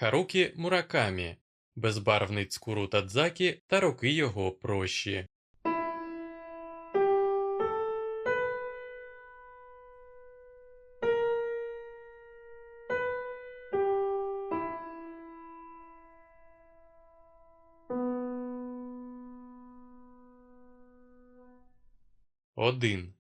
Харукі Муракамі, безбарвний цкуру Тадзакі та роки його прощі. Один.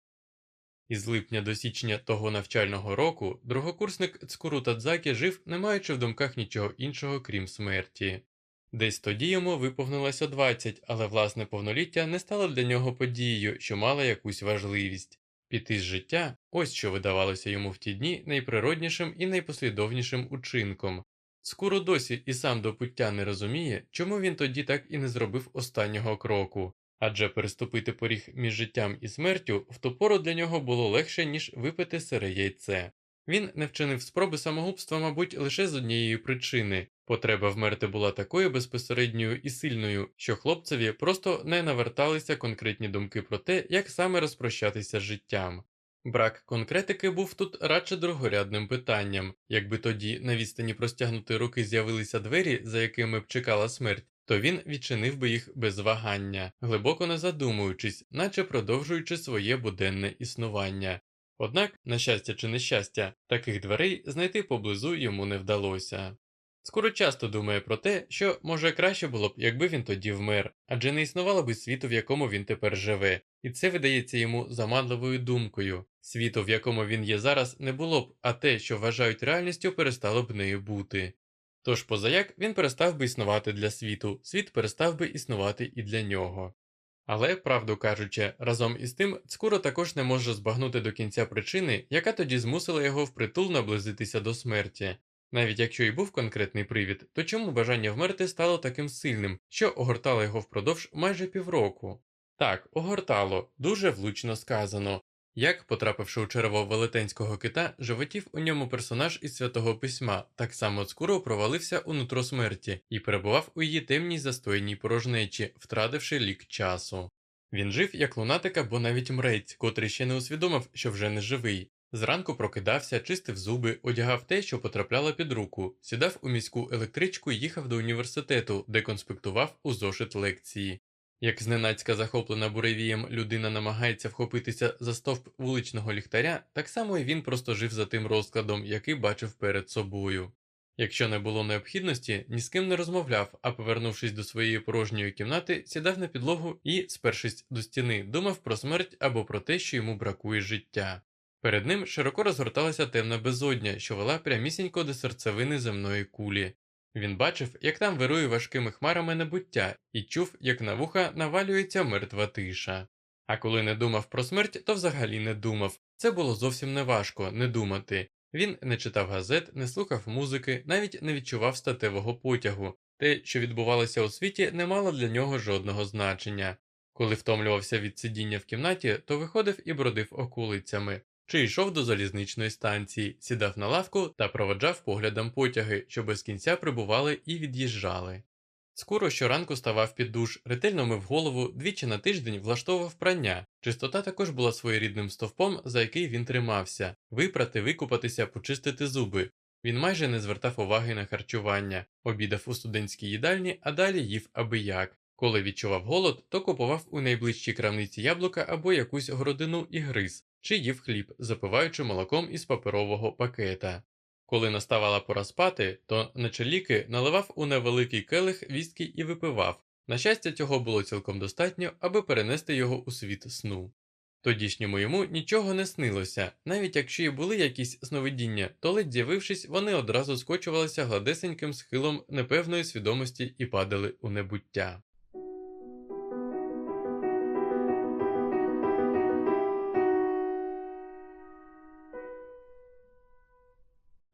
Із липня до січня того навчального року другокурсник Цкуру Тадзакі жив, не маючи в думках нічого іншого, крім смерті. Десь тоді йому виповнилося 20, але власне повноліття не стало для нього подією, що мала якусь важливість. Піти з життя ось що видавалося йому в ті дні найприроднішим і найпослідовнішим учинком. Скоро досі і сам до пуття не розуміє, чому він тоді так і не зробив останнього кроку. Адже переступити поріг між життям і смертю в ту пору для нього було легше, ніж випити сире яйце. Він не вчинив спроби самогубства, мабуть, лише з однієї причини потреба вмерти була такою безпосередньою і сильною, що хлопцеві просто не наверталися конкретні думки про те, як саме розпрощатися з життям. Брак конкретики був тут радше другорядним питанням, якби тоді на відстані простягнути руки з'явилися двері, за якими б чекала смерть, то він відчинив би їх без вагання, глибоко не задумуючись, наче продовжуючи своє буденне існування. Однак, на щастя чи нещастя, таких дверей знайти поблизу йому не вдалося. Скоро часто думає про те, що може краще було б, якби він тоді вмер, адже не існувало би світу, в якому він тепер живе, і це видається йому заманливою думкою. Світу, в якому він є зараз, не було б, а те, що вважають реальністю, перестало б нею бути. Тож позаяк він перестав би існувати для світу, світ перестав би існувати і для нього. Але, правду кажучи, разом із тим Цкуро також не може збагнути до кінця причини, яка тоді змусила його впритул наблизитися до смерті. Навіть якщо й був конкретний привід, то чому бажання вмерти стало таким сильним, що огортало його впродовж майже півроку? Так, огортало, дуже влучно сказано, як, потрапивши у черево велетенського кита, животів у ньому персонаж із святого письма, так само скоро провалився у нутро смерті і перебував у її темній застояній порожнечі, втративши лік часу. Він жив як лунатик або навіть мрець, котрий ще не усвідомив, що вже не живий. Зранку прокидався, чистив зуби, одягав те, що потрапляло під руку, сідав у міську електричку і їхав до університету, де конспектував у зошит лекції. Як зненацька захоплена буревієм людина намагається вхопитися за стовп вуличного ліхтаря, так само і він просто жив за тим розкладом, який бачив перед собою. Якщо не було необхідності, ні з ким не розмовляв, а повернувшись до своєї порожньої кімнати, сідав на підлогу і, спершись до стіни, думав про смерть або про те, що йому бракує життя. Перед ним широко розгорталася темна безодня, що вела прямісінько до серцевини земної кулі. Він бачив, як там вирує важкими хмарами небуття, і чув, як на вуха навалюється мертва тиша. А коли не думав про смерть, то взагалі не думав. Це було зовсім неважко не думати. Він не читав газет, не слухав музики, навіть не відчував статевого потягу. Те, що відбувалося у світі, не мало для нього жодного значення. Коли втомлювався від сидіння в кімнаті, то виходив і бродив окулицями чи йшов до залізничної станції, сідав на лавку та проводжав поглядом потяги, що без кінця прибували і від'їжджали. Скоро щоранку ставав під душ, ретельно мив голову, двічі на тиждень влаштовував прання. Чистота також була своєрідним стовпом, за який він тримався випрати, викупатися, почистити зуби. Він майже не звертав уваги на харчування, обідав у студентській їдальні, а далі їв аби як. Коли відчував голод, то купував у найближчій крамниці яблука або якусь городину і гриз, чи їв хліб, запиваючи молоком із паперового пакета. Коли наставала пора спати, то на чоліки наливав у невеликий келих вістки і випивав. На щастя, цього було цілком достатньо, аби перенести його у світ сну. Тодішньому йому нічого не снилося, навіть якщо й були якісь сновидіння, то ледь з'явившись, вони одразу скочувалися гладесеньким схилом непевної свідомості і падали у небуття.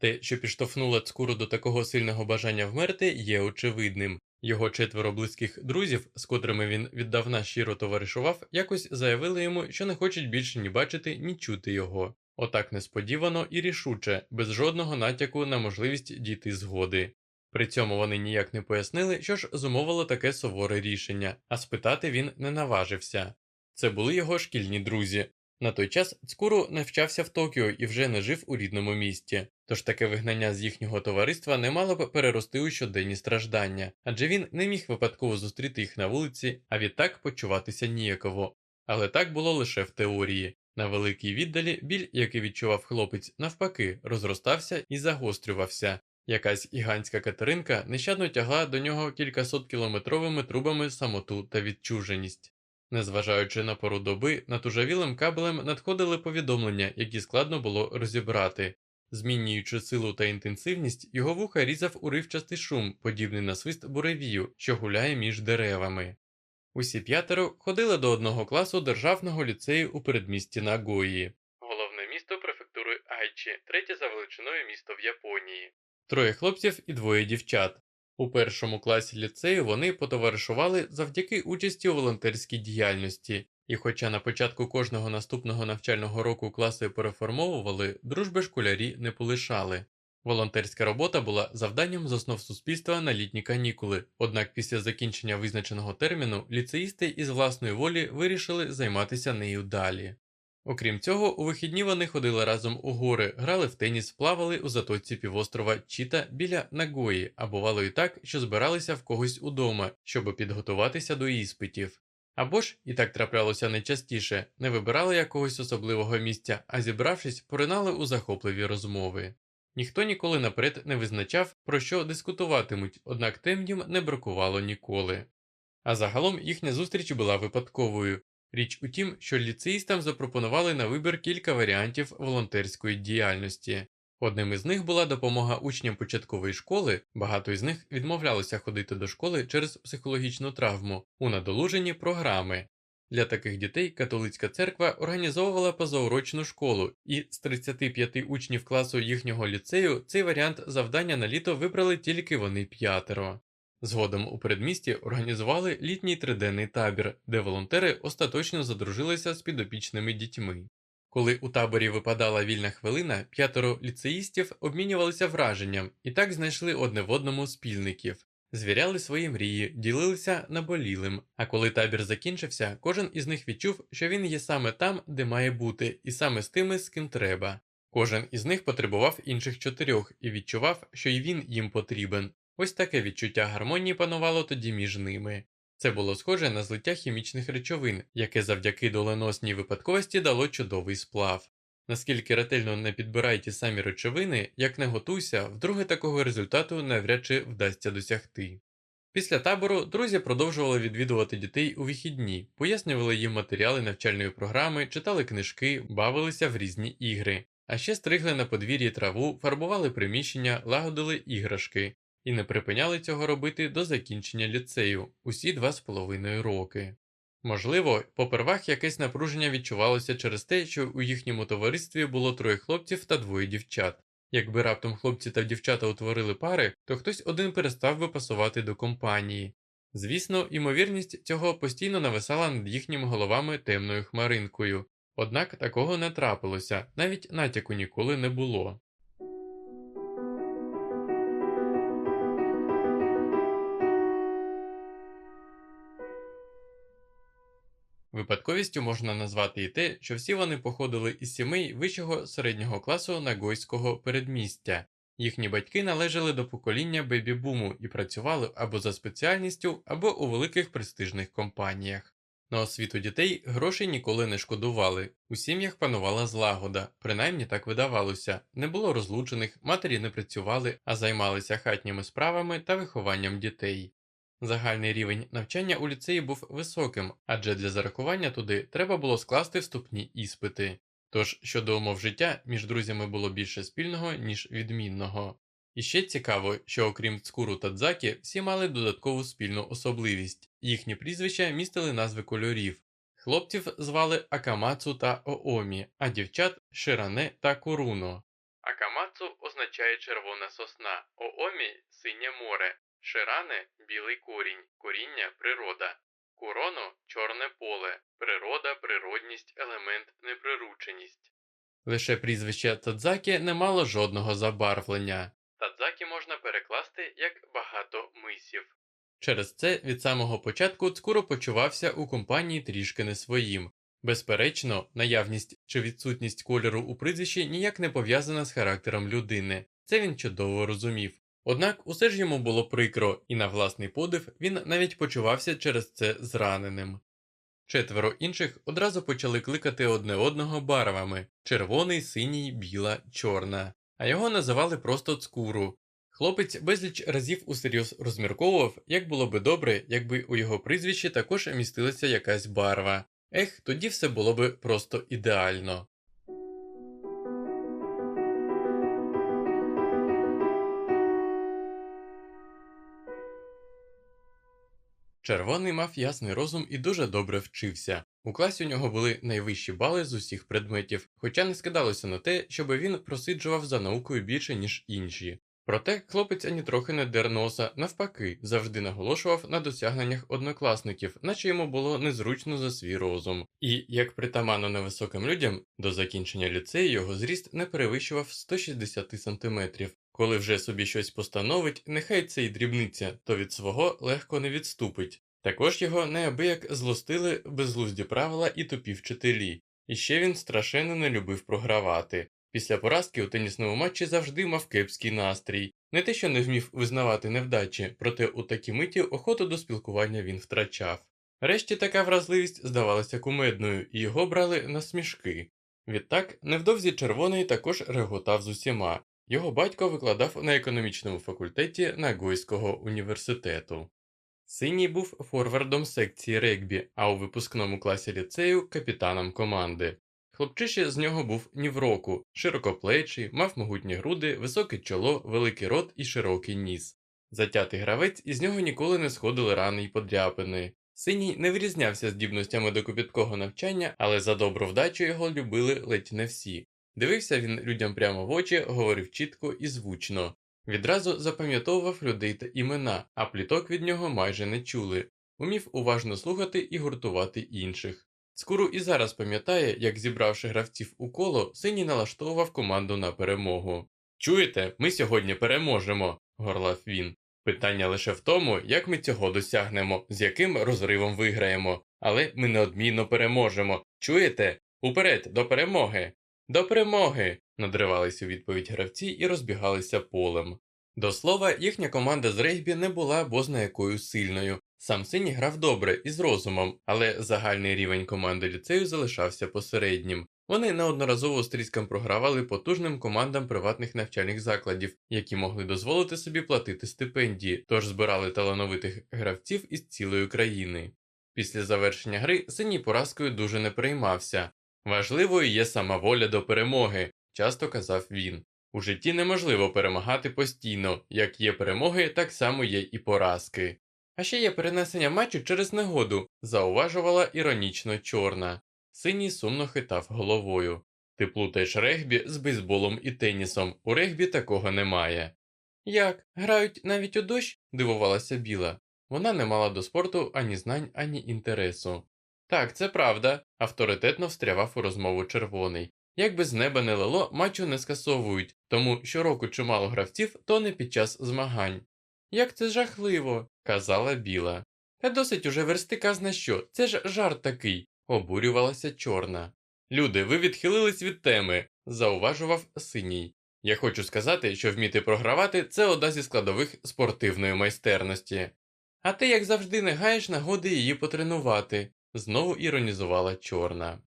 Те, що підштовхнуло цкуру до такого сильного бажання вмерти, є очевидним. Його четверо близьких друзів, з котрими він віддавна щиро товаришував, якось заявили йому, що не хочуть більше ні бачити, ні чути його. Отак несподівано і рішуче, без жодного натяку на можливість дійти згоди. При цьому вони ніяк не пояснили, що ж зумовило таке суворе рішення, а спитати він не наважився. Це були його шкільні друзі, На той час Цкуру навчався в Токіо і вже не жив у рідному місті, тож таке вигнання з їхнього товариства не мало б перерости у щоденні страждання, адже він не міг випадково зустріти їх на вулиці, а відтак почуватися ніяково. Але так було лише в теорії. На великій віддалі біль, який відчував хлопець, навпаки, розростався і загострювався. Якась гігантська Катеринка нещадно тягла до нього кількасот кілометровими трубами самоту та відчуженість. Незважаючи на пору доби, надужавілим кабелем надходили повідомлення, які складно було розібрати. Змінюючи силу та інтенсивність, його вуха різав уривчастий шум, подібний на свист буревію, що гуляє між деревами. Усі п'ятеро ходили до одного класу державного ліцею у передмісті Нагої, головне місто префектури Айчі, третє за величиною місто в Японії. Троє хлопців і двоє дівчат. У першому класі ліцею вони потоваришували завдяки участі у волонтерській діяльності, і хоча на початку кожного наступного навчального року класи переформовували, дружби школярі не полишали. Волонтерська робота була завданням з основ суспільства на літні канікули, однак після закінчення визначеного терміну ліцеїсти із власної волі вирішили займатися нею далі. Окрім цього, у вихідні вони ходили разом у гори, грали в теніс, плавали у затоці півострова Чіта біля Нагої, а бувало і так, що збиралися в когось удома, щоб підготуватися до іспитів. Або ж, і так траплялося найчастіше, не вибирали якогось особливого місця, а зібравшись, поринали у захопливі розмови. Ніхто ніколи наперед не визначав, про що дискутуватимуть, однак тем їм не бракувало ніколи. А загалом їхня зустріч була випадковою. Річ у тім, що ліцеїстам запропонували на вибір кілька варіантів волонтерської діяльності. Одним із них була допомога учням початкової школи, багато із них відмовлялися ходити до школи через психологічну травму у надолужені програми. Для таких дітей католицька церква організовувала позаурочну школу, і з 35 учнів класу їхнього ліцею цей варіант завдання на літо вибрали тільки вони п'ятеро. Згодом у передмісті організували літній триденний табір, де волонтери остаточно задружилися з підопічними дітьми. Коли у таборі випадала вільна хвилина, п'ятеро ліцеїстів обмінювалися враженням і так знайшли одне в одному спільників, звіряли свої мрії, ділилися наболілим. А коли табір закінчився, кожен із них відчув, що він є саме там, де має бути, і саме з тими, з ким треба. Кожен із них потребував інших чотирьох і відчував, що й він їм потрібен. Ось таке відчуття гармонії панувало тоді між ними. Це було схоже на злиття хімічних речовин, яке завдяки доленосній випадковості дало чудовий сплав. Наскільки ретельно не підбирай ті самі речовини, як не готуйся, вдруге такого результату навряд чи вдасться досягти. Після табору друзі продовжували відвідувати дітей у вихідні, пояснювали їм матеріали навчальної програми, читали книжки, бавилися в різні ігри, а ще стригли на подвір'ї траву, фарбували приміщення, лагодили іграшки, і не припиняли цього робити до закінчення ліцею усі два з половиною роки. Можливо, попервах якесь напруження відчувалося через те, що у їхньому товаристві було троє хлопців та двоє дівчат. Якби раптом хлопці та дівчата утворили пари, то хтось один перестав би пасувати до компанії. Звісно, імовірність цього постійно нависала над їхніми головами темною хмаринкою, однак такого не трапилося, навіть натяку ніколи не було. Випадковістю можна назвати і те, що всі вони походили із сімей вищого середнього класу нагойського передмістя. Їхні батьки належали до покоління бебі-буму і працювали або за спеціальністю, або у великих престижних компаніях. На освіту дітей грошей ніколи не шкодували, у сім'ях панувала злагода, принаймні так видавалося, не було розлучених, матері не працювали, а займалися хатніми справами та вихованням дітей. Загальний рівень навчання у ліцеї був високим, адже для зарахування туди треба було скласти вступні іспити. Тож щодо умов життя між друзями було більше спільного, ніж відмінного. І ще цікаво, що окрім Цкуру та Дзакі, всі мали додаткову спільну особливість їхні прізвища містили назви кольорів. Хлопців звали Акамацу та Оомі, а дівчат Ширане та Куруно. Акамацу означає червона сосна, Оомі синє море, Ширане білий корінь, коріння природа. Куроно чорне поле, природа, природність, елемент, неприрученість. Лише прізвище Тадзакі не мало жодного забарвлення. Тадзакі можна перекласти як багато мисів. Через це від самого початку Цкуро почувався у компанії трішки не своїм. Безперечно, наявність чи відсутність кольору у прізвищі ніяк не пов'язана з характером людини, це він чудово розумів. Однак усе ж йому було прикро, і на власний подив він навіть почувався через це зраненим. Четверо інших одразу почали кликати одне одного барвами червоний, синій, біла, чорна, а його називали просто цкуру. Хлопець безліч разів усерйоз розмірковував, як було би добре, якби у його прізвищі також містилася якась барва. Ех, тоді все було би просто ідеально. Червоний мав ясний розум і дуже добре вчився. У класі у нього були найвищі бали з усіх предметів, хоча не скидалося на те, щоб він просиджував за наукою більше, ніж інші. Проте хлопець ані трохи не дер носа, навпаки, завжди наголошував на досягненнях однокласників, наче йому було незручно за свій розум. І, як притаманно невисоким людям, до закінчення ліцею його зріст не перевищував 160 сантиметрів. Коли вже собі щось постановить, нехай це й дрібниця, то від свого легко не відступить. Також його неабияк злостили безглузді правила і тупі вчителі, і ще він страшенно не любив програвати. Після поразки у тенісному матчі завжди мав кепський настрій. Не те, що не вмів визнавати невдачі, проте у такій миті охоту до спілкування він втрачав. Решті така вразливість здавалася кумедною, і його брали на смішки. Відтак, невдовзі червоний також реготав з усіма. Його батько викладав на економічному факультеті Нагойського університету. Синій був форвардом секції регбі, а у випускному класі ліцею капітаном команди. Хлопчище з нього був ні в року, широкоплечий, мав могутні груди, високе чоло, великий рот і широкий ніс. Затятий гравець із нього ніколи не сходили рани й подряпини. Синій не вирізнявся здібностями до копіткого навчання, але за добру вдачу його любили ледь не всі. Дивився він людям прямо в очі, говорив чітко і звучно. Відразу запам'ятовував людей та імена, а пліток від нього майже не чули, умів уважно слухати і гуртувати інших. Скуру і зараз пам'ятає, як зібравши гравців у коло, синій налаштовував команду на перемогу. Чуєте, ми сьогодні переможемо, горлав він. Питання лише в тому, як ми цього досягнемо, з яким розривом виграємо, але ми неодмінно переможемо. Чуєте? Уперед, до перемоги! До перемоги! надривалися у відповідь гравці і розбігалися полем. До слова, їхня команда з регбі не була бозна якою сильною. Сам синій грав добре і з розумом, але загальний рівень команди ліцею залишався посереднім. Вони неодноразово стріском програвали потужним командам приватних навчальних закладів, які могли дозволити собі платити стипендії, тож збирали талановитих гравців із цілої країни. Після завершення гри синій поразкою дуже не переймався. Важливою є сама воля до перемоги, часто казав він. У житті неможливо перемагати постійно, як є перемоги, так само є і поразки. А ще є перенесення матчу через негоду, зауважувала іронічно чорна. Синій сумно хитав головою. Ти плутаєш регбі з бейсболом і тенісом, у регбі такого немає. Як, грають навіть у дощ? дивувалася Біла. Вона не мала до спорту ані знань, ані інтересу. Так, це правда, авторитетно встрявав у розмову червоний. Як би з неба не лило, матчу не скасовують, тому щороку чимало гравців тоне під час змагань. Як це жахливо, казала Біла. Та досить уже версти казна що, це ж жарт такий, обурювалася чорна. Люди, ви відхилились від теми, зауважував синій. Я хочу сказати, що вміти програвати це одна зі складових спортивної майстерності. А ти, як завжди, не гаєш нагоди її потренувати, знову іронізувала чорна.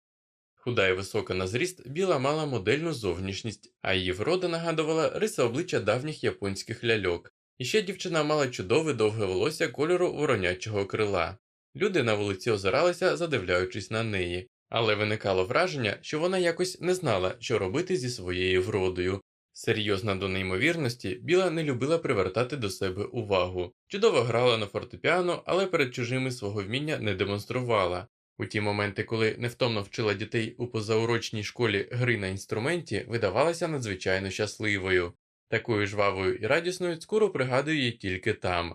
Худа і висока на зріст, біла мала модельну зовнішність, а її врода нагадувала риси обличчя давніх японських ляльок. І ще дівчина мала чудове довге волосся кольору воронячого крила. Люди на вулиці озиралися, задивляючись на неї, але виникало враження, що вона якось не знала, що робити зі своєю вродою. Серйозна до неймовірності, біла не любила привертати до себе увагу. Чудово грала на фортепіано, але перед чужими свого вміння не демонструвала. У ті моменти, коли невтомно вчила дітей у позаурочній школі гри на інструменті, видавалася надзвичайно щасливою. Такою жвавою і радісною скоро пригадую її тільки там.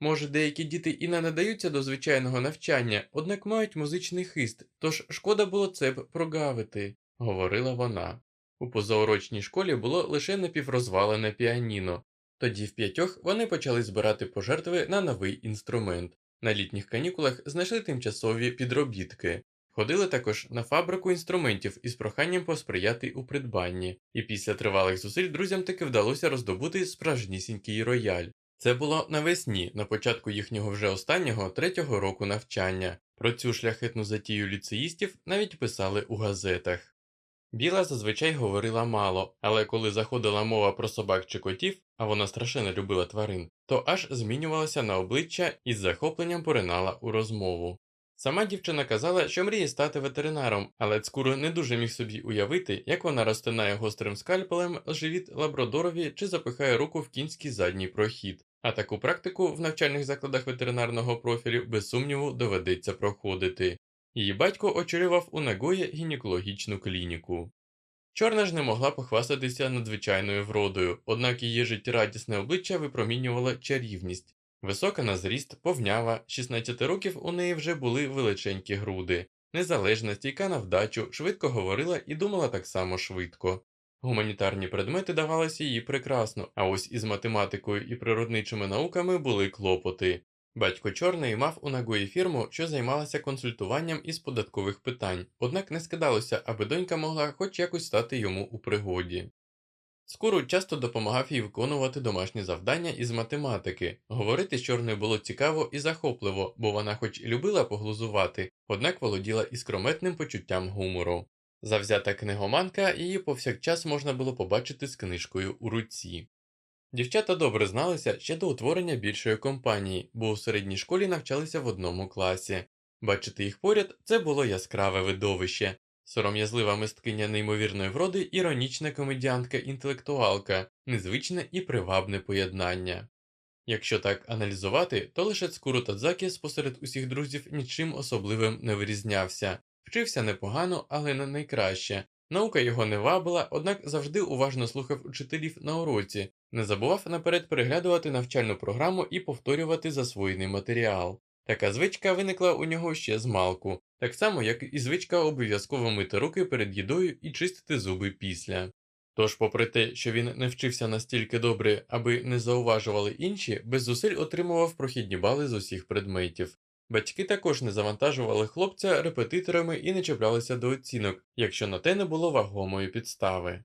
Може, деякі діти і не надаються до звичайного навчання, однак мають музичний хист, тож шкода було це б прогавити, говорила вона. У позаурочній школі було лише напіврозвалене піаніно, тоді в п'ятьох вони почали збирати пожертви на новий інструмент. На літніх канікулах знайшли тимчасові підробітки. Ходили також на фабрику інструментів із проханням посприяти у придбанні, і після тривалих зусиль друзям таки вдалося роздобути справжнісінький рояль. Це було навесні, на початку їхнього вже останнього третього року навчання. Про цю шляхетну затію ліцеїстів навіть писали у газетах. Біла зазвичай говорила мало, але коли заходила мова про собак чи котів, а вона страшенно любила тварин, то аж змінювалася на обличчя і з захопленням поринала у розмову. Сама дівчина казала, що мріє стати ветеринаром, але Цкуро не дуже міг собі уявити, як вона розтинає гострим скальпелем живіт лабрадорові чи запихає руку в кінський задній прохід. А таку практику в навчальних закладах ветеринарного профілю без сумніву доведеться проходити. Її батько очолював у Нагої гінекологічну клініку. Чорна ж не могла похвастатися надзвичайною вродою, однак її життєрадісне обличчя випромінювало чарівність. Висока на зріст, повнява, 16 років у неї вже були величенькі груди, незалежна, стійка на вдачу, швидко говорила і думала так само швидко. Гуманітарні предмети давалися їй прекрасно, а ось із математикою і природничими науками були клопоти. Батько Чорний мав у нагої фірму, що займалася консультуванням із податкових питань, однак не скидалося, аби донька могла хоч якось стати йому у пригоді. Скуру часто допомагав їй виконувати домашні завдання із математики. Говорити з чорною було цікаво і захопливо, бо вона хоч і любила поглузувати, однак володіла іскрометним почуттям гумору. Завзята книгоманка, її повсякчас можна було побачити з книжкою у руці. Дівчата добре зналися ще до утворення більшої компанії, бо у середній школі навчалися в одному класі. Бачити їх поряд це було яскраве видовище, сором'язлива мисткиня неймовірної вроди, іронічна комедіантка інтелектуалка, незвичне і привабне поєднання. Якщо так аналізувати, то лише Цкуру Тадзакі спосеред усіх друзів нічим особливим не вирізнявся, вчився непогано, але не найкраще. Наука його не вабила, однак завжди уважно слухав учителів на уроці, не забував наперед переглядувати навчальну програму і повторювати засвоєний матеріал. Така звичка виникла у нього ще з малку, так само, як і звичка обов'язково мити руки перед їдою і чистити зуби після. Тож, попри те, що він не вчився настільки добре, аби не зауважували інші, без зусиль отримував прохідні бали з усіх предметів. Батьки також не завантажували хлопця репетиторами і не чіплялися до оцінок, якщо на те не було вагомої підстави.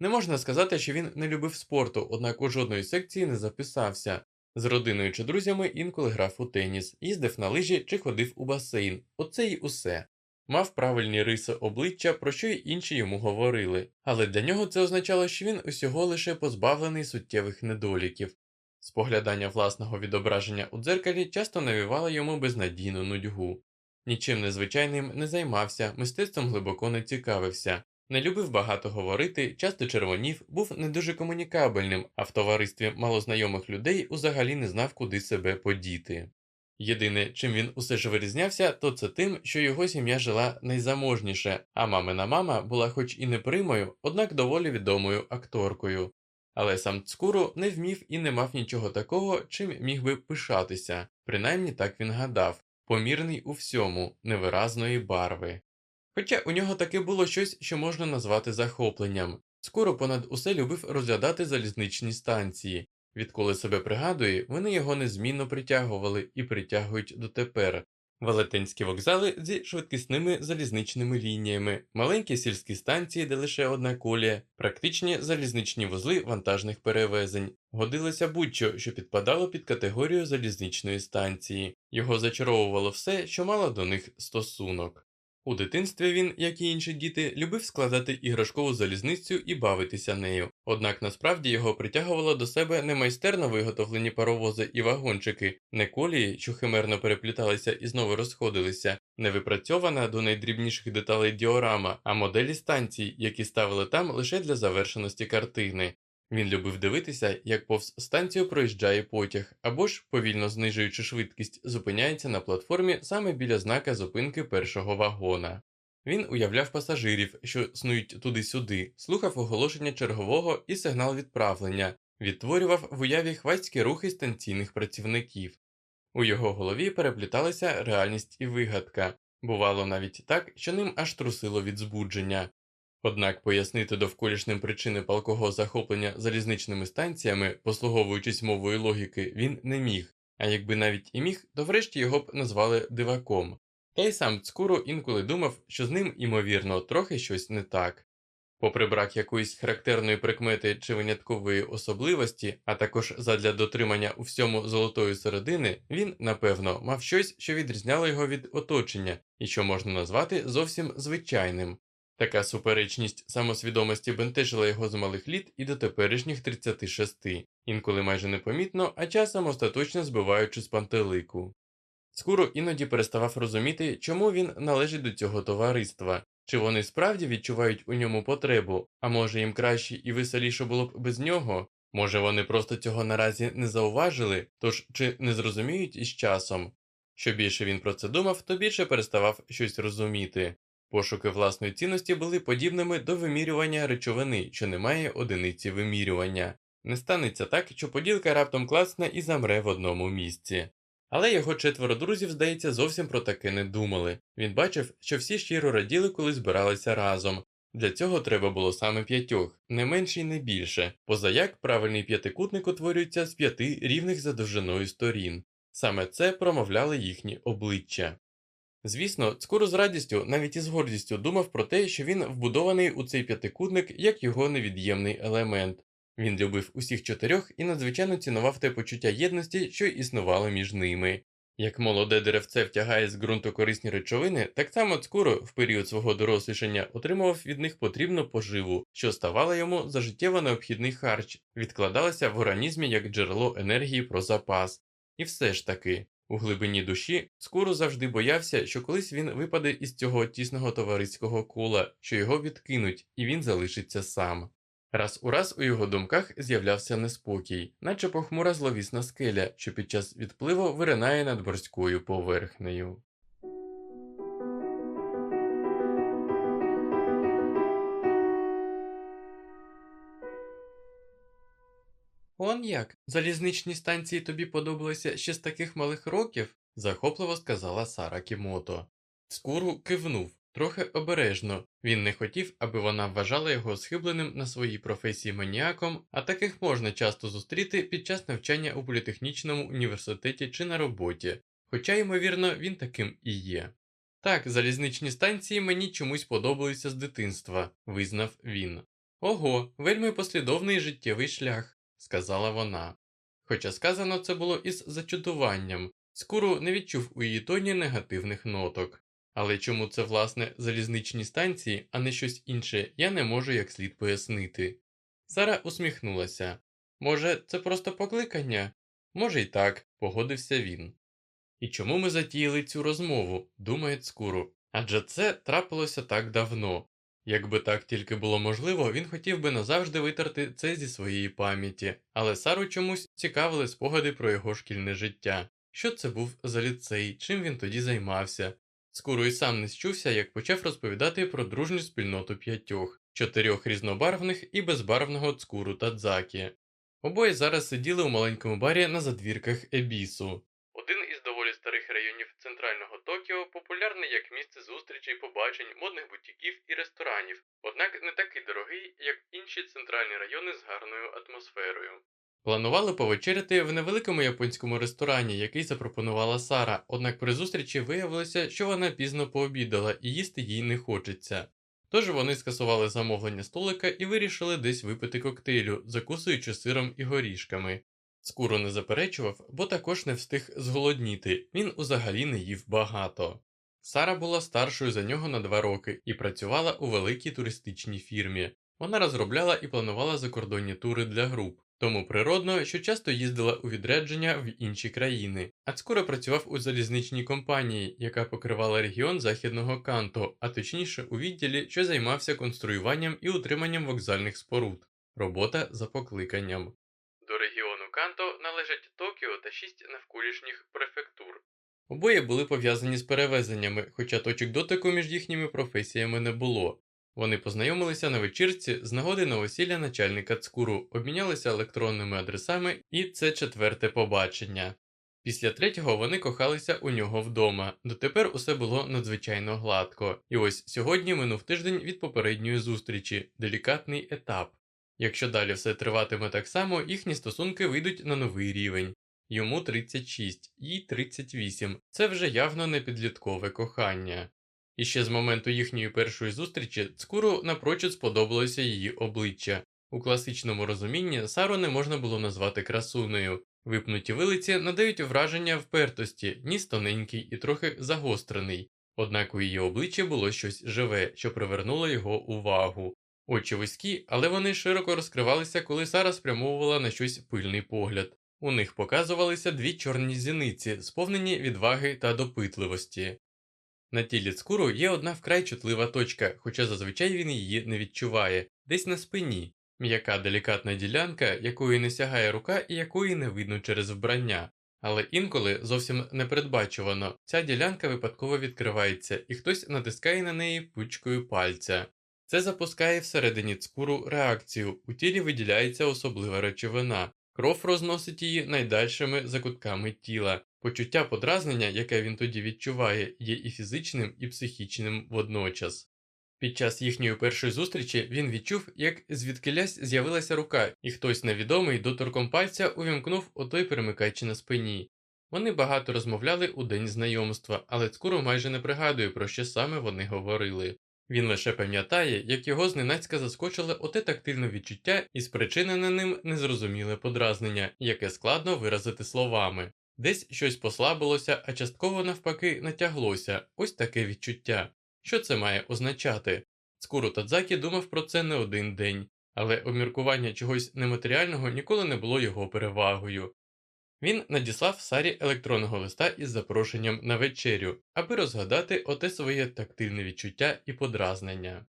Не можна сказати, що він не любив спорту, однак у жодної секції не записався. З родиною чи друзями інколи грав у теніс, їздив на лижі чи ходив у басейн. Оце й усе. Мав правильні риси обличчя, про що й інші йому говорили, але для нього це означало, що він усього лише позбавлений суттєвих недоліків. Споглядання власного відображення у дзеркалі часто навівало йому безнадійну нудьгу. Нічим незвичайним не займався, мистецтвом глибоко не цікавився, не любив багато говорити, часто червонів, був не дуже комунікабельним, а в товаристві малознайомих людей узагалі не знав, куди себе подіти. Єдине, чим він усе ж вирізнявся, то це тим, що його сім'я жила найзаможніше, а мамина мама була хоч і не примою, однак доволі відомою акторкою. Але сам Цкуру не вмів і не мав нічого такого, чим міг би пишатися, принаймні так він гадав, помірний у всьому, невиразної барви. Хоча у нього таки було щось, що можна назвати захопленням. Скоро понад усе любив розглядати залізничні станції. Відколи себе пригадує, вони його незмінно притягували і притягують дотепер. Велетенські вокзали зі швидкісними залізничними лініями, маленькі сільські станції, де лише одна колія, практичні залізничні вузли вантажних перевезень, годилося будь-що, що підпадало під категорію залізничної станції, його зачаровувало все, що мало до них стосунок. У дитинстві він, як і інші діти, любив складати іграшкову залізницю і бавитися нею, однак насправді його притягувало до себе не майстерно виготовлені паровози і вагончики, не колії, що химерно перепліталися і знову розходилися, не випрацьована до найдрібніших деталей діорама, а моделі станцій, які ставили там лише для завершеності картини. Він любив дивитися, як повз станцію проїжджає потяг, або ж, повільно знижуючи швидкість, зупиняється на платформі саме біля знака зупинки першого вагона. Він уявляв пасажирів, що снують туди-сюди, слухав оголошення чергового і сигнал відправлення, відтворював в уяві хвацькі рухи станційних працівників. У його голові перепліталися реальність і вигадка, бувало навіть так, що ним аж трусило від збудження. Однак пояснити довколішнім причини палкого захоплення залізничними станціями, послуговуючись мовою логіки, він не міг, а якби навіть і міг, то врешті його б назвали диваком. Та й сам Цкуру інколи думав, що з ним, імовірно, трохи щось не так. Попри брак якоїсь характерної прикмети чи виняткової особливості, а також задля дотримання у всьому золотої середини, він, напевно, мав щось, що відрізняло його від оточення і що можна назвати зовсім звичайним. Така суперечність самосвідомості бентежила його з малих літ і до теперішніх 36, інколи майже непомітно, а часом остаточно збиваючи з пантелику. Скоро іноді переставав розуміти, чому він належить до цього товариства, чи вони справді відчувають у ньому потребу, а може їм краще і веселіше було б без нього, може вони просто цього наразі не зауважили, тож чи не зрозуміють із часом. Що більше він про це думав, то більше переставав щось розуміти. Пошуки власної цінності були подібними до вимірювання речовини, що не має одиниці вимірювання. Не станеться так, що поділка раптом класне і замре в одному місці. Але його четверо друзів, здається, зовсім про таке не думали. Він бачив, що всі щиро раділи, коли збиралися разом. Для цього треба було саме п'ятьох, не менше і не більше, позаяк правильний п'ятикутник утворюється з п'яти рівних за довжиною сторін. Саме це промовляли їхні обличчя. Звісно, Цкуру з радістю, навіть із гордістю думав про те, що він вбудований у цей п'ятикутник як його невід'ємний елемент. Він любив усіх чотирьох і надзвичайно цінував те почуття єдності, що існувало між ними. Як молоде деревце втягає з ґрунту корисні речовини, так само Цкуро в період свого дорослішання отримував від них потрібну поживу, що ставала йому за життєво необхідний харч, відкладалася в організмі як джерело енергії про запас. І все ж таки, у глибині душі Скуру завжди боявся, що колись він випаде із цього тісного товариського кола, що його відкинуть, і він залишиться сам. Раз у раз у його думках з'являвся неспокій, наче похмура зловісна скеля, що під час відпливу виринає над морською поверхнею. Он як, залізничні станції тобі подобалися ще з таких малих років? захопливо сказала Сара Кімото. Скуру кивнув, трохи обережно. Він не хотів, аби вона вважала його схибленим на своїй професії маніаком, а таких можна часто зустріти під час навчання у політехнічному університеті чи на роботі, хоча, ймовірно, він таким і є. Так, залізничні станції мені чомусь подобалися з дитинства, визнав він. Ого, вельми послідовний життєвий шлях сказала вона. Хоча сказано це було із зачудуванням, скуру не відчув у її тоні негативних ноток. Але чому це, власне, залізничні станції, а не щось інше, я не можу як слід пояснити. Сара усміхнулася. Може, це просто покликання? Може, й так, погодився він. І чому ми затіяли цю розмову, думає Цкуру, адже це трапилося так давно, Якби так тільки було можливо, він хотів би назавжди витерти це зі своєї пам'яті, але Сару чомусь цікавили спогади про його шкільне життя. Що це був за ліцей, чим він тоді займався. Скоро й сам не счувся, як почав розповідати про дружню спільноту п'ятьох, чотирьох різнобарвних і безбарвного цкуру та дзакі. Обоє зараз сиділи у маленькому барі на задвірках Ебісу. Один із доволі старих районів центрального Токіо популярний як місце зустрічей, побачень, модних бутіків і ресторанів, однак не такий дорогий, як інші центральні райони з гарною атмосферою. Планували повечеряти в невеликому японському ресторані, який запропонувала Сара, однак при зустрічі виявилося, що вона пізно пообідала і їсти їй не хочеться. Тож вони скасували замовлення столика і вирішили десь випити коктейлю, закусуючи сиром і горішками. Скуро не заперечував, бо також не встиг зголодніти, він узагалі не їв багато. Сара була старшою за нього на два роки і працювала у великій туристичній фірмі. Вона розробляла і планувала закордонні тури для груп, тому природно, що часто їздила у відрядження в інші країни, а скоро працював у залізничній компанії, яка покривала регіон західного канто, а точніше у відділі, що займався конструюванням і утриманням вокзальних споруд, робота за покликанням. До регіону Канто належать Токіо та шість навколишніх префектур. Обоє були пов'язані з перевезеннями, хоча точок дотику між їхніми професіями не було. Вони познайомилися на вечірці з нагоди новосілля начальника цкуру, обмінялися електронними адресами, і це четверте побачення. Після третього вони кохалися у нього вдома, дотепер усе було надзвичайно гладко, і ось сьогодні минув тиждень від попередньої зустрічі, делікатний етап. Якщо далі все триватиме так само, їхні стосунки вийдуть на новий рівень. Йому 36, їй 38. Це вже явно не підліткове кохання. І ще з моменту їхньої першої зустрічі Цкуру напрочуд сподобалося її обличчя. У класичному розумінні Сару не можна було назвати красунею. Випнуті вилиці надають враження впертості, ніс тоненький і трохи загострений, однак у її обличчі було щось живе, що привернуло його увагу. Очі вузькі, але вони широко розкривалися, коли Сара спрямовувала на щось пильний погляд. У них показувалися дві чорні зіниці, сповнені відваги та допитливості. На тілі цкуру є одна вкрай чутлива точка, хоча зазвичай він її не відчуває, десь на спині, м'яка делікатна ділянка, якої не сягає рука і якої не видно через вбрання. Але інколи зовсім непередбачувано ця ділянка випадково відкривається, і хтось натискає на неї пучкою пальця. Це запускає всередині цкуру реакцію, у тілі виділяється особлива речовина, кров розносить її найдальшими закутками тіла. Почуття подразнення, яке він тоді відчуває, є і фізичним, і психічним водночас. Під час їхньої першої зустрічі він відчув, як звідкилясь з'явилася рука, і хтось невідомий доторком пальця увімкнув отой перемикач на спині. Вони багато розмовляли у день знайомства, але Цкуру майже не пригадує, про що саме вони говорили. Він лише пам'ятає, як його зненацька заскочило оте тактильне відчуття і спричинене ним незрозуміле подразнення, яке складно виразити словами. Десь щось послабилося, а частково навпаки натяглося ось таке відчуття. Що це має означати? Скуру Тадзакі думав про це не один день, але обміркування чогось нематеріального ніколи не було його перевагою. Він надіслав Сарі електронного листа із запрошенням на вечерю, аби розгадати оте своє тактильне відчуття і подразнення.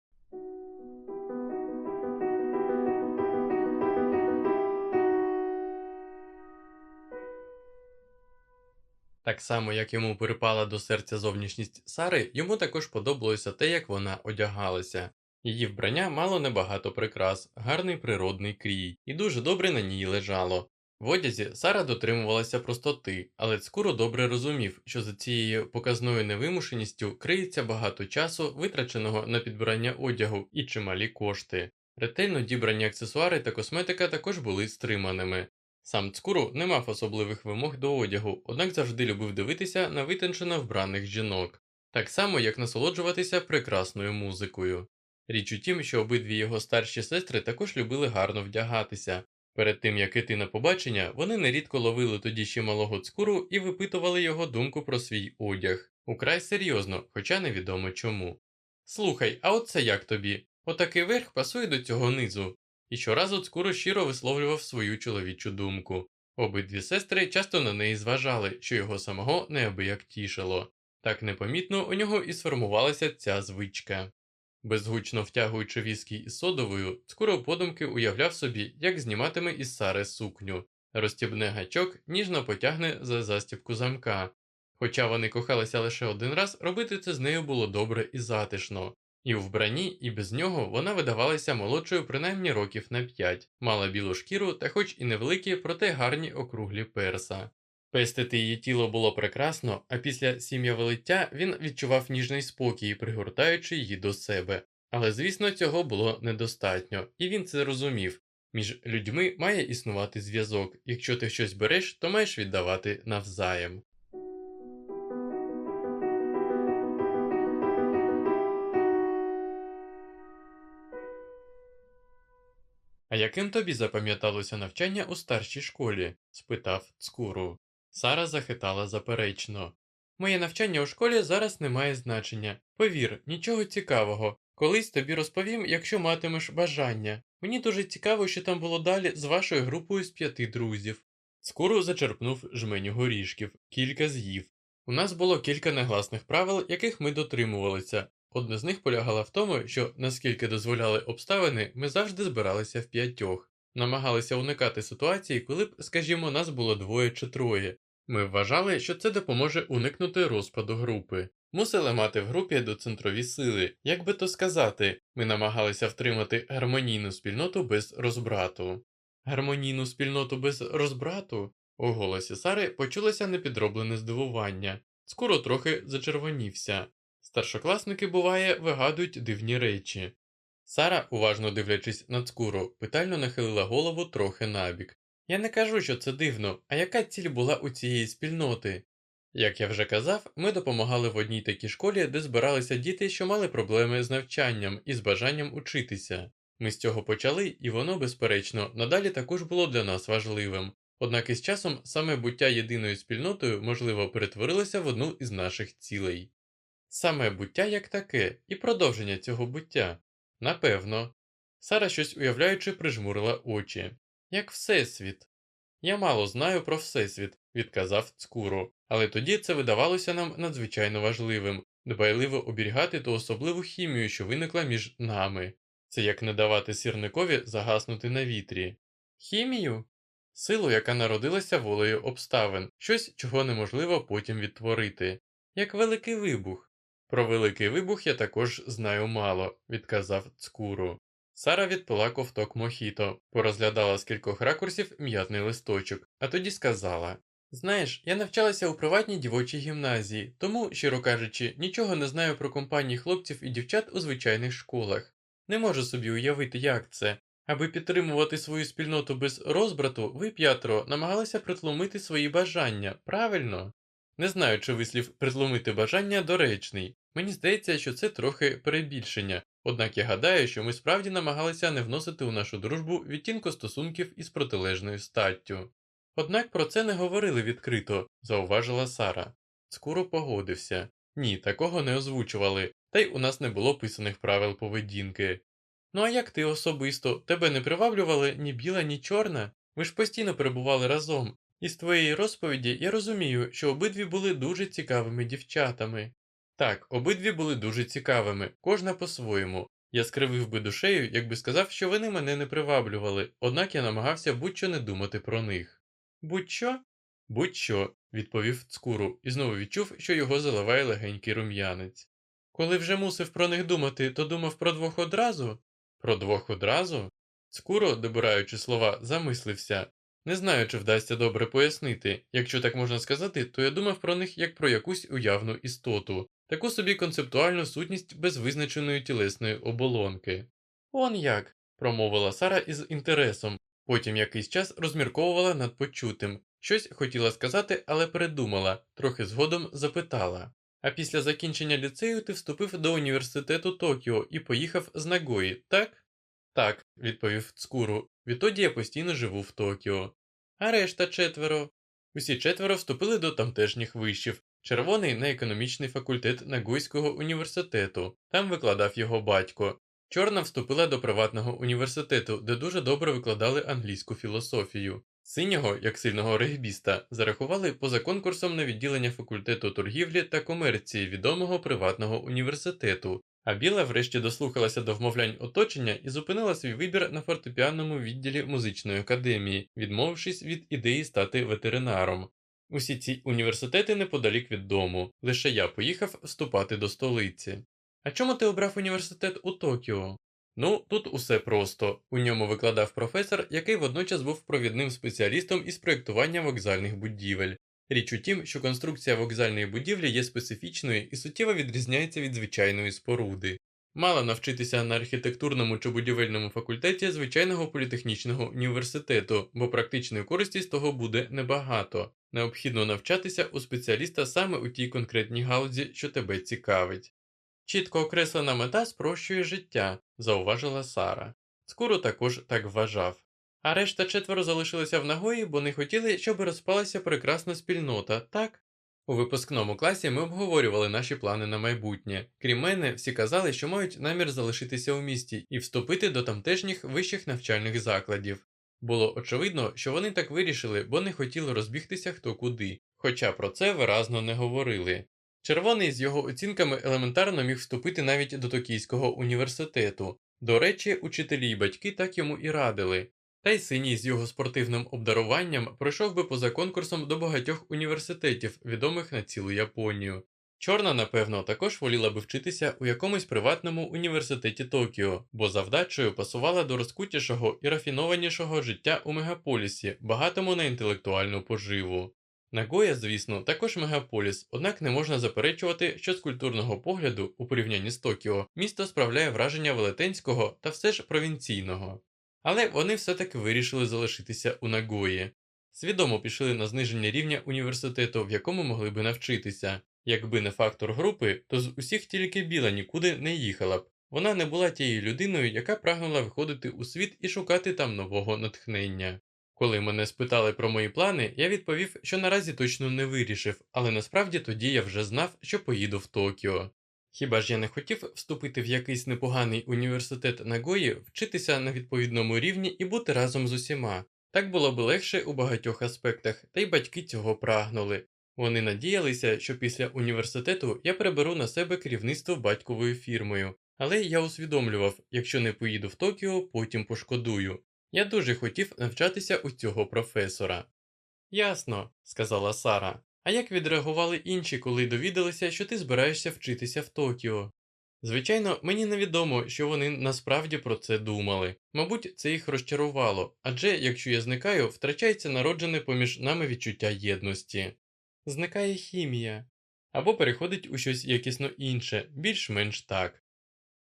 Так само, як йому припала до серця зовнішність Сари, йому також подобалося те, як вона одягалася. Її вбрання мало небагато прикрас, гарний природний крій, і дуже добре на ній лежало. В одязі Сара дотримувалася простоти, але скоро добре розумів, що за цією показною невимушеністю криється багато часу, витраченого на підбирання одягу і чималі кошти. Ретельно дібрані аксесуари та косметика також були стриманими. Сам Цкуру не мав особливих вимог до одягу, однак завжди любив дивитися на витончено вбраних жінок, так само як насолоджуватися прекрасною музикою. Річ у тім, що обидві його старші сестри також любили гарно вдягатися. Перед тим як іти на побачення, вони нерідко ловили тоді ще малого цкуру і випитували його думку про свій одяг, украй серйозно, хоча невідомо чому. Слухай, а оце як тобі? Отакий верх пасує до цього низу. І щоразу цкуру щиро висловлював свою чоловічу думку. Обидві сестри часто на неї зважали, що його самого неабияк тішило. Так непомітно у нього і сформувалася ця звичка. Безгучно втягуючи віскі із содовою, скоро подумки уявляв собі, як зніматиме із Сари сукню, розтібне гачок, ніжно потягне за застібку замка. Хоча вони кохалися лише один раз, робити це з нею було добре і затишно. І в вбранні, і без нього вона видавалася молодшою принаймні років на п'ять, мала білу шкіру та хоч і невеликі, проте гарні округлі перса. Пестити її тіло було прекрасно, а після сім'явелиття він відчував ніжний спокій, пригортаючи її до себе. Але, звісно, цього було недостатньо, і він це розумів. Між людьми має існувати зв'язок, якщо ти щось береш, то маєш віддавати навзаєм. А яким тобі запам'яталося навчання у старшій школі? спитав Цкуру. Сара захитала заперечно. Моє навчання у школі зараз не має значення. Повір, нічого цікавого. Колись тобі розповім, якщо матимеш бажання. Мені дуже цікаво, що там було далі з вашою групою з п'яти друзів. Скоро зачерпнув жменю горішків, кілька з'їв. У нас було кілька негласних правил, яких ми дотримувалися. Одне з них полягало в тому, що, наскільки дозволяли обставини, ми завжди збиралися в п'ятьох, намагалися уникати ситуації, коли б, скажімо, нас було двоє чи троє. Ми вважали, що це допоможе уникнути розпаду групи. Мусили мати в групі доцентрові сили, як би то сказати, ми намагалися втримати гармонійну спільноту без розбрату. Гармонійну спільноту без розбрату? У голосі Сари почулося непідроблене здивування, скоро трохи зачервонівся. Старшокласники, буває, вигадують дивні речі. Сара, уважно дивлячись на цкуру, питально нахилила голову трохи набік. Я не кажу, що це дивно, а яка ціль була у цієї спільноти? Як я вже казав, ми допомагали в одній такій школі, де збиралися діти, що мали проблеми з навчанням і з бажанням учитися. Ми з цього почали, і воно, безперечно, надалі також було для нас важливим. Однак із часом саме буття єдиною спільнотою, можливо, перетворилося в одну із наших цілей. Саме буття як таке, і продовження цього буття. Напевно. Сара щось уявляючи прижмурила очі. Як Всесвіт. Я мало знаю про Всесвіт, відказав Цкуру, але тоді це видавалося нам надзвичайно важливим дбайливо оберігати ту особливу хімію, що виникла між нами. Це як не давати сірникові загаснути на вітрі. Хімію? Силу, яка народилася волею обставин, щось, чого неможливо потім відтворити, як великий вибух. Про великий вибух я також знаю мало, відказав Цкуру. Сара відпила ковток мохіто, порозглядала з кількох ракурсів м'ятний листочок, а тоді сказала: Знаєш, я навчалася у приватній дівочій гімназії, тому, щиро кажучи, нічого не знаю про компанії хлопців і дівчат у звичайних школах. Не можу собі уявити, як це. Аби підтримувати свою спільноту без розбрату, ви, п'ятеро, намагалися притлумити свої бажання, правильно? Не знаю, чи вислів притлумити бажання доречний. Мені здається, що це трохи перебільшення, однак я гадаю, що ми справді намагалися не вносити у нашу дружбу відтінку стосунків із протилежною статтю. Однак про це не говорили відкрито, зауважила Сара. Скоро погодився. Ні, такого не озвучували, та й у нас не було писаних правил поведінки. Ну а як ти особисто, тебе не приваблювали ні біла, ні чорна? Ви ж постійно перебували разом, і з твоєї розповіді я розумію, що обидві були дуже цікавими дівчатами. Так, обидві були дуже цікавими, кожна по-своєму. Я скривив би душею, якби сказав, що вони мене не приваблювали, однак я намагався будь-що не думати про них. Будь-що? Будь-що, відповів цкуру, і знову відчув, що його заливає легенький рум'янець. Коли вже мусив про них думати, то думав про двох одразу? Про двох одразу? Цкуро, добираючи слова, замислився. Не знаю, чи вдасться добре пояснити. Якщо так можна сказати, то я думав про них як про якусь уявну істоту, таку собі концептуальну сутність без визначеної тілесної оболонки. Он як, промовила Сара із інтересом, потім якийсь час розмірковувала над почутим, щось хотіла сказати, але передумала, трохи згодом запитала. А після закінчення ліцею ти вступив до університету Токіо і поїхав з Нагої, так? Так, відповів Цкуру. Відтоді я постійно живу в Токіо. А решта четверо. Усі четверо вступили до тамтешніх вишів. Червоний на економічний факультет Нагуйського університету, там викладав його батько. Чорна вступила до приватного університету, де дуже добре викладали англійську філософію. Синього, як сильного регбіста, зарахували поза конкурсом на відділення факультету торгівлі та комерції відомого приватного університету, а біла врешті дослухалася до вмовлянь оточення і зупинила свій вибір на фортепіанному відділі музичної академії, відмовившись від ідеї стати ветеринаром. Усі ці університети неподалік від дому, лише я поїхав вступати до столиці. А чому ти обрав університет у Токіо? Ну, тут усе просто. У ньому викладав професор, який водночас був провідним спеціалістом із проєктування вокзальних будівель. Річ у тім, що конструкція вокзальної будівлі є специфічною і суттєво відрізняється від звичайної споруди. Мала навчитися на архітектурному чи будівельному факультеті звичайного політехнічного університету, бо практичної користі з того буде небагато. Необхідно навчатися у спеціаліста саме у тій конкретній галузі, що тебе цікавить. Чітко окреслена мета спрощує життя, зауважила Сара. Скоро також так вважав. А решта четверо залишилися в нагої, бо не хотіли, щоб розпалася прекрасна спільнота, так? У випускному класі ми обговорювали наші плани на майбутнє. Крім мене, всі казали, що мають намір залишитися у місті і вступити до тамтешніх вищих навчальних закладів. Було очевидно, що вони так вирішили, бо не хотіли розбігтися хто куди, хоча про це виразно не говорили. Червоний з його оцінками елементарно міг вступити навіть до Токійського університету. До речі, учителі й батьки так йому і радили. Та й синій з його спортивним обдаруванням пройшов би поза конкурсом до багатьох університетів, відомих на цілу Японію. Чорна, напевно, також воліла би вчитися у якомусь приватному університеті Токіо, бо завдачею пасувала до розкутішого і рафінованішого життя у мегаполісі, багатому на інтелектуальну поживу. Нагоя, звісно, також мегаполіс, однак не можна заперечувати, що з культурного погляду, у порівнянні з Токіо, місто справляє враження велетенського та все ж провінційного. Але вони все-таки вирішили залишитися у Нагої. Свідомо пішли на зниження рівня університету, в якому могли би навчитися. Якби не фактор групи, то з усіх тільки біла нікуди не їхала б. Вона не була тією людиною, яка прагнула виходити у світ і шукати там нового натхнення. Коли мене спитали про мої плани, я відповів, що наразі точно не вирішив, але насправді тоді я вже знав, що поїду в Токіо. Хіба ж я не хотів вступити в якийсь непоганий університет Нагої, вчитися на відповідному рівні і бути разом з усіма. Так було б легше у багатьох аспектах, та й батьки цього прагнули. Вони надіялися, що після університету я приберу на себе керівництво батьковою фірмою, але я усвідомлював, якщо не поїду в Токіо, потім пошкодую. Я дуже хотів навчатися у цього професора. Ясно, сказала Сара. А як відреагували інші, коли довідалися, що ти збираєшся вчитися в Токіо? Звичайно, мені невідомо, що вони насправді про це думали. Мабуть, це їх розчарувало, адже якщо я зникаю, втрачається народжене поміж нами відчуття єдності. Зникає хімія або переходить у щось якісно інше, більш-менш так.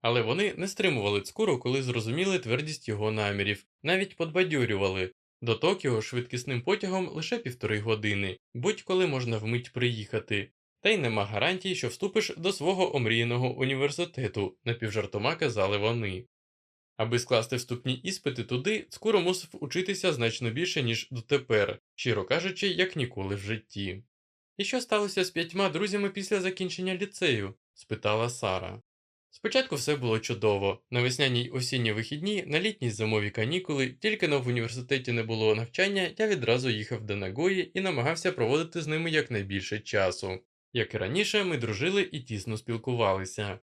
Але вони не стримували цкуру, коли зрозуміли твердість його намірів, навіть подбадьорювали до Токіо швидкісним потягом лише півтори години, будь-коли можна вмить приїхати, та й нема гарантій, що вступиш до свого омріяного університету, напівжартома казали вони. Аби скласти вступні іспити туди, Цкуро мусив учитися значно більше, ніж дотепер, щиро кажучи, як ніколи в житті. І що сталося з п'ятьма друзями після закінчення ліцею? спитала Сара. Спочатку все було чудово. На весняній осінні вихідні, на літній зимові канікули, тільки но в університеті не було навчання, я відразу їхав до Нагої і намагався проводити з ними якнайбільше часу. Як і раніше, ми дружили і тісно спілкувалися.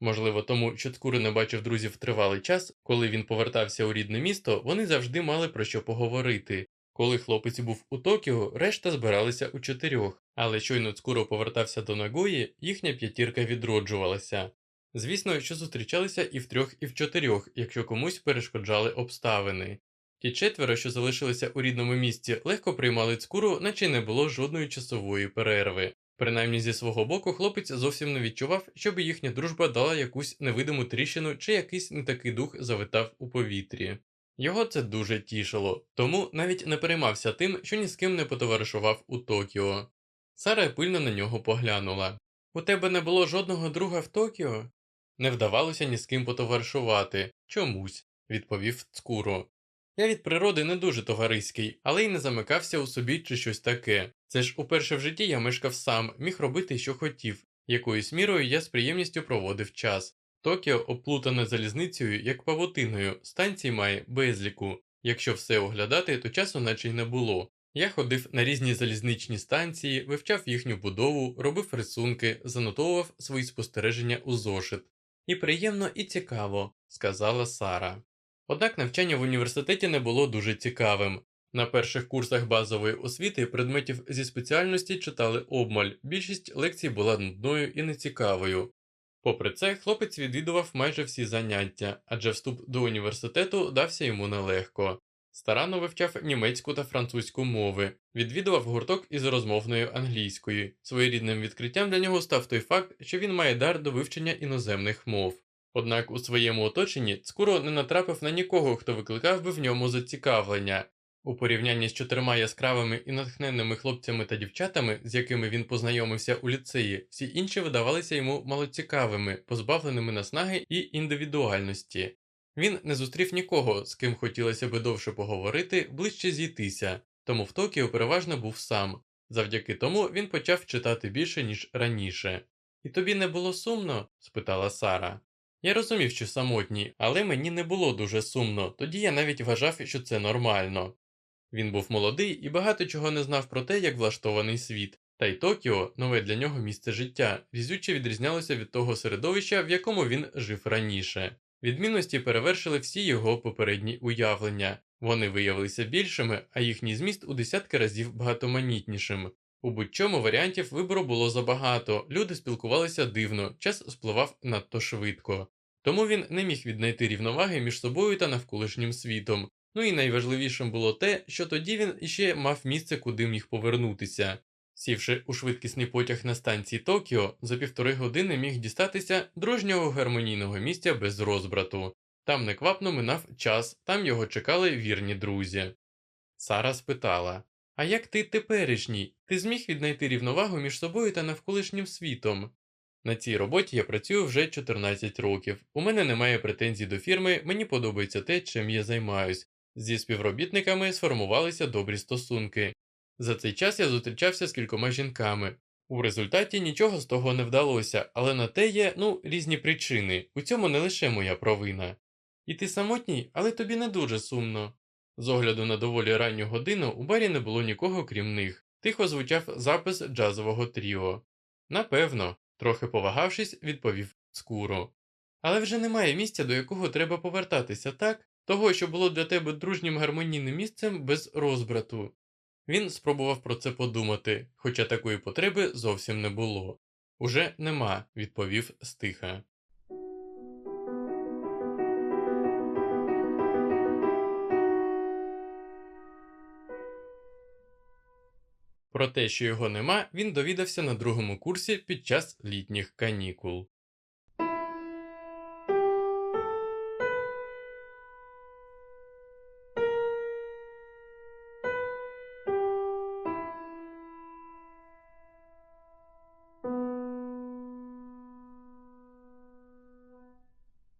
Можливо, тому що Цкури не бачив друзів тривалий час, коли він повертався у рідне місто, вони завжди мали про що поговорити. Коли хлопець був у Токіо, решта збиралися у чотирьох, але щойно Цкуро повертався до Нагої, їхня п'ятірка відроджувалася. Звісно, що зустрічалися і в трьох, і в чотирьох, якщо комусь перешкоджали обставини. Ті четверо, що залишилися у рідному місті, легко приймали цкуру, наче не було жодної часової перерви. Принаймні зі свого боку, хлопець зовсім не відчував, щоб їхня дружба дала якусь невидиму тріщину чи якийсь не такий дух завитав у повітрі. Його це дуже тішило, тому навіть не переймався тим, що ні з ким не потоваришував у Токіо. Сара пильно на нього поглянула. У тебе не було жодного друга в Токіо? Не вдавалося ні з ким потоваришувати. Чомусь, відповів Цкуро. Я від природи не дуже товариський, але й не замикався у собі чи щось таке. Це ж уперше в житті я мешкав сам, міг робити, що хотів, якоюсь мірою я з приємністю проводив час. Токіо оплутане залізницею, як павутиною, станцій має безліку. Якщо все оглядати, то часу наче й не було. Я ходив на різні залізничні станції, вивчав їхню будову, робив рисунки, занотовував свої спостереження у зошит. І приємно, і цікаво, сказала Сара. Однак навчання в університеті не було дуже цікавим. На перших курсах базової освіти предметів зі спеціальності читали обмаль, більшість лекцій була нудною і нецікавою. Попри це, хлопець відвідував майже всі заняття, адже вступ до університету дався йому нелегко. Старанно вивчав німецьку та французьку мови, відвідував гурток із розмовною англійською. Своєрідним відкриттям для нього став той факт, що він має дар до вивчення іноземних мов. Однак у своєму оточенні Цкуро не натрапив на нікого, хто викликав би в ньому зацікавлення. У порівнянні з чотирма яскравими і натхненними хлопцями та дівчатами, з якими він познайомився у ліцеї, всі інші видавалися йому малоцікавими, позбавленими наснаги і індивідуальності. Він не зустрів нікого, з ким хотілося би довше поговорити, ближче зійтися, тому в Токіо переважно був сам. Завдяки тому він почав читати більше, ніж раніше. І тобі не було сумно? спитала Сара. Я розумів, що самотній, але мені не було дуже сумно, тоді я навіть вважав, що це нормально. Він був молодий і багато чого не знав про те, як влаштований світ, та й Токіо, нове для нього місце життя, різюче відрізнялося від того середовища, в якому він жив раніше. Відмінності перевершили всі його попередні уявлення, вони виявилися більшими, а їхній зміст у десятки разів багатоманітнішим. У будь-чому варіантів вибору було забагато, люди спілкувалися дивно, час спливав надто швидко. Тому він не міг віднайти рівноваги між собою та навколишнім світом. Ну і найважливішим було те, що тоді він іще мав місце, куди міг повернутися. Сівши у швидкісний потяг на станції Токіо, за півтори години міг дістатися дружнього гармонійного місця без розбрату. Там неквапно минав час, там його чекали вірні друзі. Сара спитала: А як ти теперішній? Ти зміг віднайти рівновагу між собою та навколишнім світом? На цій роботі я працюю вже 14 років. У мене немає претензій до фірми, мені подобається те, чим я займаюсь. Зі співробітниками сформувалися добрі стосунки. За цей час я зустрічався з кількома жінками. У результаті нічого з того не вдалося, але на те є ну різні причини. У цьому не лише моя провина. І ти самотній, але тобі не дуже сумно. З огляду на доволі ранню годину у барі не було нікого крім них. Тихо звучав запис джазового тріо. Напевно, трохи повагавшись, відповів скуро. Але вже немає місця, до якого треба повертатися, так? Того, що було для тебе дружнім гармонійним місцем без розбрату. Він спробував про це подумати, хоча такої потреби зовсім не було. Уже нема, відповів стиха. Про те, що його нема, він довідався на другому курсі під час літніх канікул.